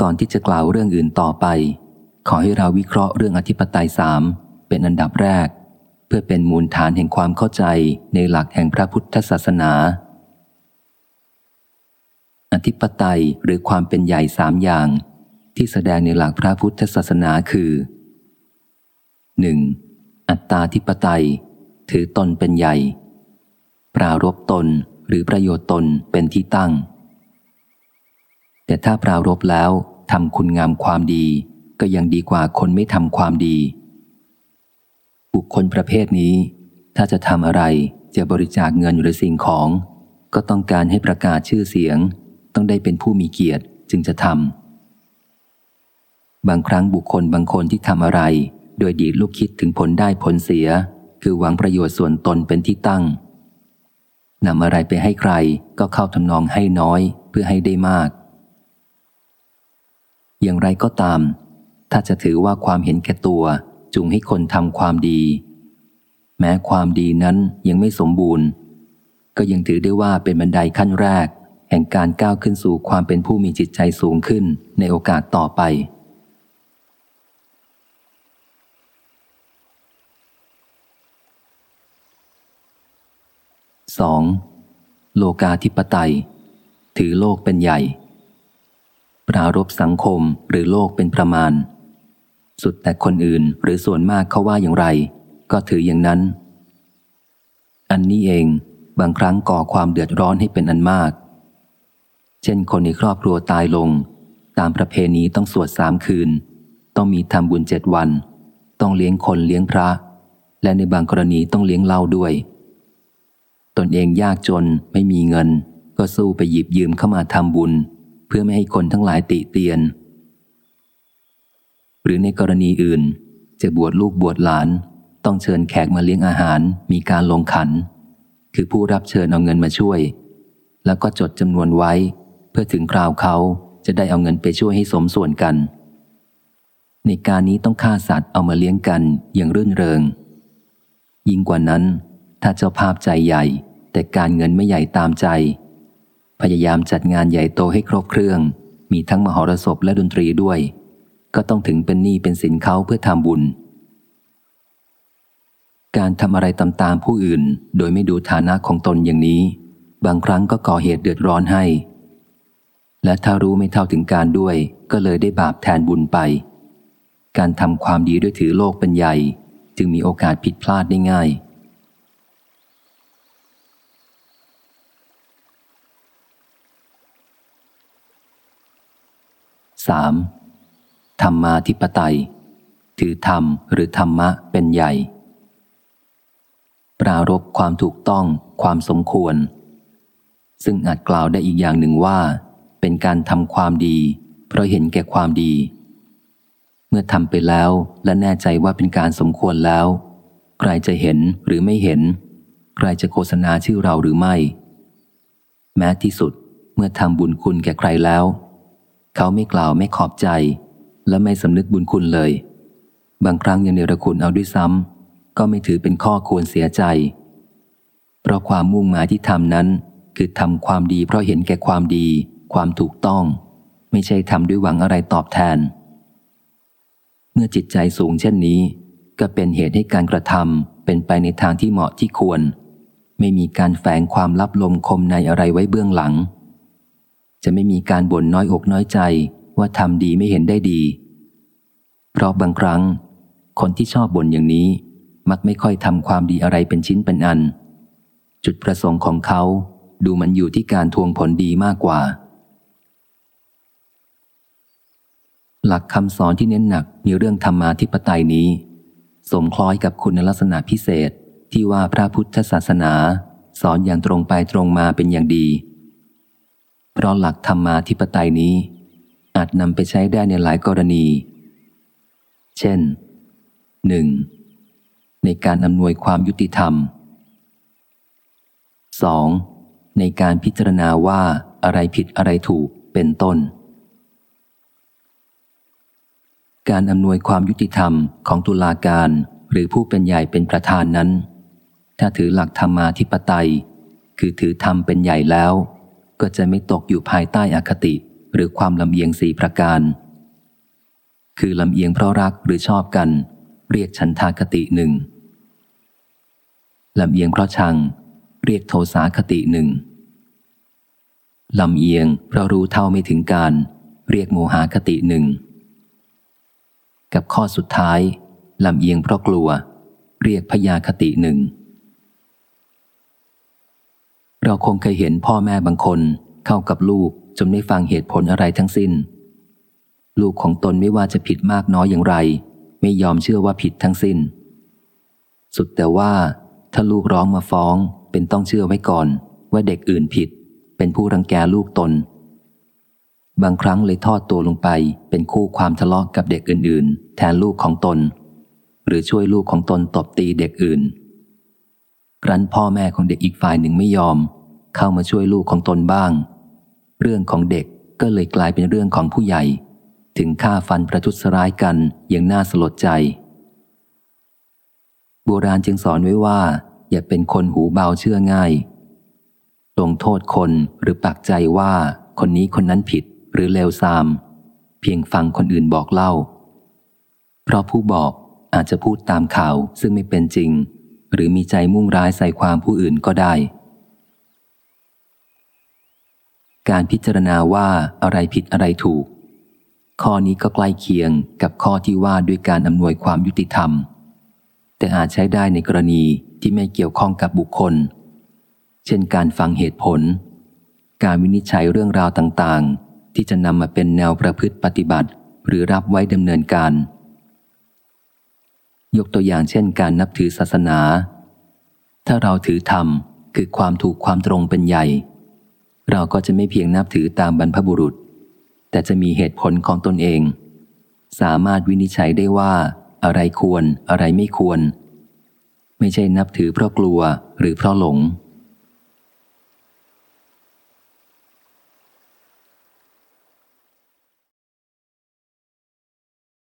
ก่อนที่จะกล่าวเรื่องอื่นต่อไป ขอให้เราวิเคราะห์เรื่องอธิปไตยสามเป็นอันดับแรก เพื่อเป็นมูลฐานแห่งความเข้าใจในหลักแห่งพระพุทธศาสนา อธิปไตยหรือความเป็นใหญ่สามอย่าง ที่แสดงในหลักพระพุทธศาสนาคือ 1. อัตตาธิปไตย ถือตนเป็นใหญ่ ปรารบตนหรือประโยชน์ตนเป็นที่ตั้ง แต่ถ้าปรารบแล้วทำคุณงามความดี ก็ยังดีกว่าคนไม่ทำความดี บุคคลประเภทนี้ ถ้าจะทำอะไรจะบริจาคเงินหรือสิ่งของ ก็ต้องการให้ประกาศชื่อเสียง ต้องได้เป็นผู้มีเกียรติจึงจะทำบางครั้งบุคคลบางคนที่ทำอะไร โดยดีลูกคิดถึงผลได้ผลเสีย คือหวังประโยชน์ส่วนตนเป็นที่ตั้งนำอะไรไปให้ใครก็เข้าทำนองให้น้อยเพื่อให้ได้มาก อย่างไรก็ตาม ถ้าจะถือว่าความเห็นแก่ตัวจูงให้คนทำความดี แม้ความดีนั้นยังไม่สมบูรณ์ ก็ยังถือได้ว่าเป็นบันไดขั้นแรก แห่งการก้าวขึ้นสู่ความเป็นผู้มีจิตใจสูงขึ้นในโอกาสต่อไป 2. โลกาธิปไตย ถือโลกเป็นใหญ่ ปรารบสังคมหรือโลกเป็นประมาณ สุดแต่คนอื่นหรือส่วนมากเขาว่าอย่างไร ก็ถืออย่างนั้น อันนี้เองบางครั้งก่อความเดือดร้อนให้เป็นอันมาก เช่นคนในครอบครัวตายลง ตามประเพณีต้องสวดสามคืน ต้องมีทำบุญเจ็ดวัน ต้องเลี้ยงคนเลี้ยงพระ และในบางกรณีต้องเลี้ยงเหล้าด้วย ตนเองยากจนไม่มีเงิน ก็สู้ไปหยิบยืมเข้ามาทำบุญ เพื่อไม่ให้คนทั้งหลายติเตียน หรือในกรณีอื่น จะบวชลูกบวชหลาน ต้องเชิญแขกมาเลี้ยงอาหารมีการลงขัน คือผู้รับเชิญเอาเงินมาช่วย แล้วก็จดจำนวนไว้ เพื่อถึงคราวเขาจะได้เอาเงินไปช่วยให้สมส่วนกัน ในการนี้ต้องฆ่าสัตว์เอามาเลี้ยงกันอย่างรื่นเริง ยิ่งกว่านั้น ถ้าเจ้าภาพใจใหญ่ แต่การเงินไม่ใหญ่ตามใจ พยายามจัดงานใหญ่โตให้ครบเครื่อง มีทั้งมหรสพและดนตรีด้วย ก็ต้องถึงเป็นหนี้เป็นสินเขาเพื่อทำบุญ การทำอะไรตามๆผู้อื่น โดยไม่ดูฐานะของตนอย่างนี้ บางครั้งก็ก่อเหตุเดือดร้อนให้ และถ้ารู้ไม่เท่าถึงการด้วย ก็เลยได้บาปแทนบุญไป การทำความดีด้วยถือโลกเป็นใหญ่ จึงมีโอกาสผิดพลาดได้ง่าย 3. ธรรมาธิปไตย ถือธรรมหรือธรรมะเป็นใหญ่ ปรารบความถูกต้องความสมควร ซึ่งอาจกล่าวได้อีกอย่างหนึ่งว่า เป็นการทำความดี เพราะเห็นแก่ความดี เมื่อทำไปแล้วและแน่ใจว่าเป็นการสมควรแล้ว ใครจะเห็นหรือไม่เห็น ใครจะโฆษณาชื่อเราหรือไม่ แม้ที่สุดเมื่อทำบุญคุณแก่ใครแล้ว เขาไม่กล่าวไม่ขอบใจ และไม่สำนึกบุญคุณเลย บางครั้งยังเนรคุณเอาด้วยซ้ำก็ไม่ถือเป็นข้อควรเสียใจ เพราะความมุ่งหมายที่ทำนั้น คือทำความดีเพราะเห็นแก่ความดี ความถูกต้อง ไม่ใช่ทำด้วยหวังอะไรตอบแทน เมื่อจิตใจสูงเช่นนี้ ก็เป็นเหตุให้การกระทำเป็นไปในทางที่เหมาะที่ควร ไม่มีการแฝงความลับลมคมในอะไรไว้เบื้องหลัง จะไม่มีการบ่นน้อยอกน้อยใจว่าทำดีไม่เห็นได้ดี เพราะบางครั้ง คนที่ชอบบ่นอย่างนี้ มักไม่ค่อยทำความดีอะไรเป็นชิ้นเป็นอัน จุดประสงค์ของเขาดูมันอยู่ที่การทวงผลดีมากกว่า หลักคำสอนที่เน้นหนักมีเรื่องธรรมาธิปไตยนี้ สมคล้อยกับคุณลักษณะพิเศษที่ว่าพระพุทธศาสนา สอนอย่างตรงไปตรงมาเป็นอย่างดี เพราะหลักธรรมาธิปไตยนี้ อาจนำไปใช้ได้ในหลายกรณี เช่น 1. ในการอำนวยความยุติธรรม 2. ในการพิจารณาว่าอะไรผิดอะไรถูกเป็นต้น การอำนวยความยุติธรรมของตุลาการหรือผู้เป็นใหญ่เป็นประธานนั้น ถ้าถือหลักธรรมาธิปไตย คือถือธรรมเป็นใหญ่แล้ว ก็จะไม่ตกอยู่ภายใต้อคติหรือความลำเอียงสี่ประการ คือลำเอียงเพราะรักหรือชอบกัน เรียกฉันทาคติหนึ่งลำเอียงเพราะชัง เรียกโทสาคติหนึ่งลำเอียงเพราะรู้เท่าไม่ถึงการ เรียกโมหาคติหนึ่งกับข้อสุดท้ายลำเอียงเพราะกลัว เรียกพยาคติหนึ่ง เราคงเคยเห็นพ่อแม่บางคน เข้ากับลูกจนไม่ฟังเหตุผลอะไรทั้งสิ้น ลูกของตนไม่ว่าจะผิดมากน้อยอย่างไร ไม่ยอมเชื่อว่าผิดทั้งสิ้น สุดแต่ว่า ถ้าลูกร้องมาฟ้อง เป็นต้องเชื่อไว้ก่อน ว่าเด็กอื่นผิด เป็นผู้รังแกลูกตน บางครั้งเลยทอดตัวลงไป เป็นคู่ความทะเลาะกกับเด็กอื่น ๆ แทนลูกของตน หรือช่วยลูกของตนตบตีเด็กอื่นครั้นพ่อแม่ของเด็กอีกฝ่ายหนึ่งไม่ยอม เข้ามาช่วยลูกของตนบ้าง เรื่องของเด็กก็เลยกลายเป็นเรื่องของผู้ใหญ่ ถึงฆ่าฟันประทุษร้ายกันอย่างน่าสลดใจ โบราณจึงสอนไว้ว่า อย่าเป็นคนหูเบาเชื่อง่ายลงโทษคนหรือปักใจว่าคนนี้คนนั้นผิดหรือเลวทราม เพียงฟังคนอื่นบอกเล่า เพราะผู้บอกอาจจะพูดตามข่าวซึ่งไม่เป็นจริง หรือมีใจมุ่งร้ายใส่ความผู้อื่นก็ได้ การพิจารณาว่าอะไรผิดอะไรถูก ข้อนี้ก็ใกล้เคียงกับข้อที่ว่าด้วยการอำนวยความยุติธรรม แต่อาจใช้ได้ในกรณีที่ไม่เกี่ยวข้องกับบุคคล เช่นการฟังเหตุผล การวินิจฉัยเรื่องราวต่างๆ ที่จะนำมาเป็นแนวประพฤติปฏิบัติ หรือรับไว้ดำเนินการ ยกตัวอย่างเช่น การนับถือศาสนา ถ้าเราถือธรรมคือความถูกความตรงเป็นใหญ่ เราก็จะไม่เพียงนับถือตามบรรพบุรุษ แต่จะมีเหตุผลของตนเอง สามารถวินิจฉัยได้ว่า อะไรควรอะไรไม่ควร ไม่ใช่นับถือเพราะกลัวหรือเพราะหลง